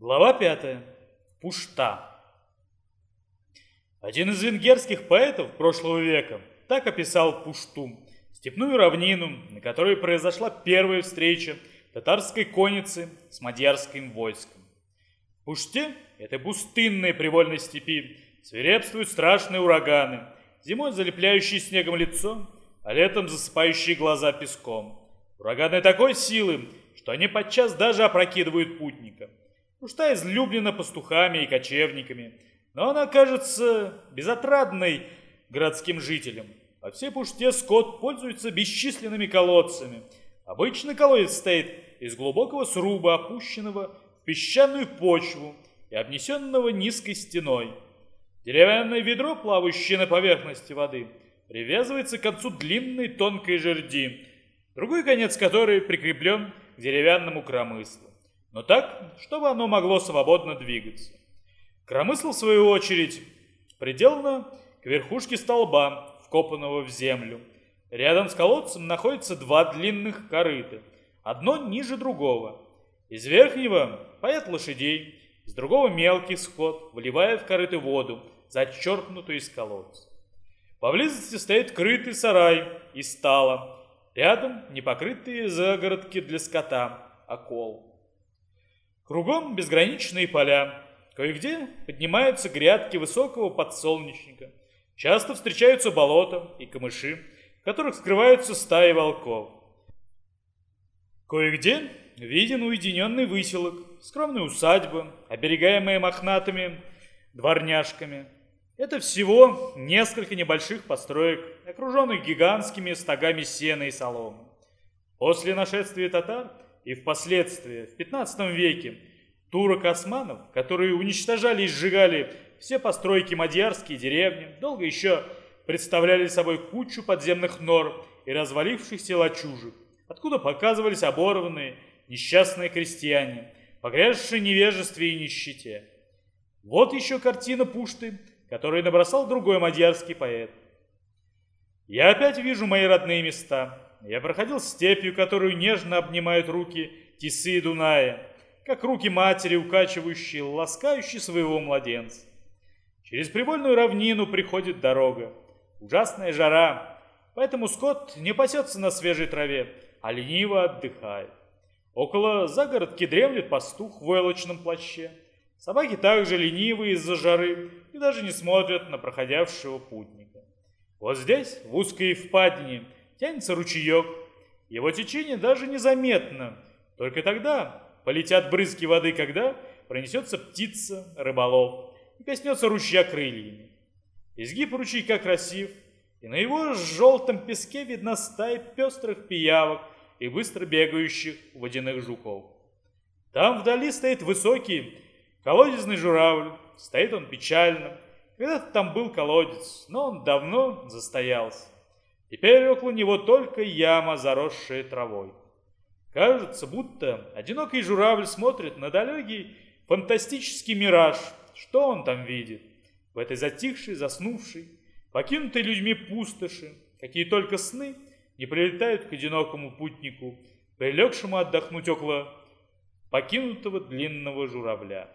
Глава пятая. Пушта. Один из венгерских поэтов прошлого века так описал Пушту, степную равнину, на которой произошла первая встреча татарской конницы с мадьярским войском. В Пуште, этой пустынной привольной степи, свирепствуют страшные ураганы, зимой залепляющие снегом лицо, а летом засыпающие глаза песком. Ураганы такой силы, что они подчас даже опрокидывают путника. Пушта излюблена пастухами и кочевниками, но она кажется безотрадной городским жителям. Во всей Пуште скот пользуется бесчисленными колодцами. Обычно колодец стоит из глубокого сруба, опущенного в песчаную почву и обнесенного низкой стеной. Деревянное ведро, плавающее на поверхности воды, привязывается к концу длинной тонкой жерди, другой конец которой прикреплен к деревянному кромыслу но так, чтобы оно могло свободно двигаться. Кромысл, в свою очередь, приделано к верхушке столба, вкопанного в землю. Рядом с колодцем находятся два длинных корыта, одно ниже другого. Из верхнего паят лошадей, из другого мелкий сход, выливая в корыты воду, зачерпнутую из колодца. Поблизости стоит крытый сарай из стала, рядом непокрытые загородки для скота, окол. Кругом безграничные поля. Кое-где поднимаются грядки высокого подсолнечника. Часто встречаются болота и камыши, в которых скрываются стаи волков. Кое-где виден уединенный выселок, скромная усадьба, оберегаемая мохнатыми дворняжками. Это всего несколько небольших построек, окруженных гигантскими стогами сена и соломы. После нашествия татар – и впоследствии, в 15 веке, турок-османов, которые уничтожали и сжигали все постройки мадьярские деревни, долго еще представляли собой кучу подземных нор и развалившихся лачужек, откуда показывались оборванные, несчастные крестьяне, погрязшие в невежестве и нищете. Вот еще картина Пушты, которую набросал другой мадьярский поэт. Я опять вижу мои родные места, я проходил степью, которую нежно обнимают руки Тисы и Дуная, как руки матери, укачивающие, ласкающие своего младенца. Через привольную равнину приходит дорога. Ужасная жара, поэтому скот не пасется на свежей траве, а лениво отдыхает. Около загородки дремлет пастух в войлочном плаще. Собаки также ленивы из-за жары и даже не смотрят на проходявшего путника. Вот здесь, в узкой впадине, тянется ручеек. Его течение даже незаметно. Только тогда полетят брызги воды, когда пронесется птица, рыболов и коснется ручья крыльями. Изгиб ручейка красив, и на его желтом песке видна стая пестрых пиявок и быстро бегающих водяных жуков. Там вдали стоит высокий колодезный журавль, стоит он печально. Когда-то там был колодец, но он давно застоялся. Теперь около него только яма, заросшая травой. Кажется, будто одинокий журавль смотрит на далекий фантастический мираж. Что он там видит? В этой затихшей, заснувшей, покинутой людьми пустоши, какие только сны не прилетают к одинокому путнику, прилегшему отдохнуть около покинутого длинного журавля.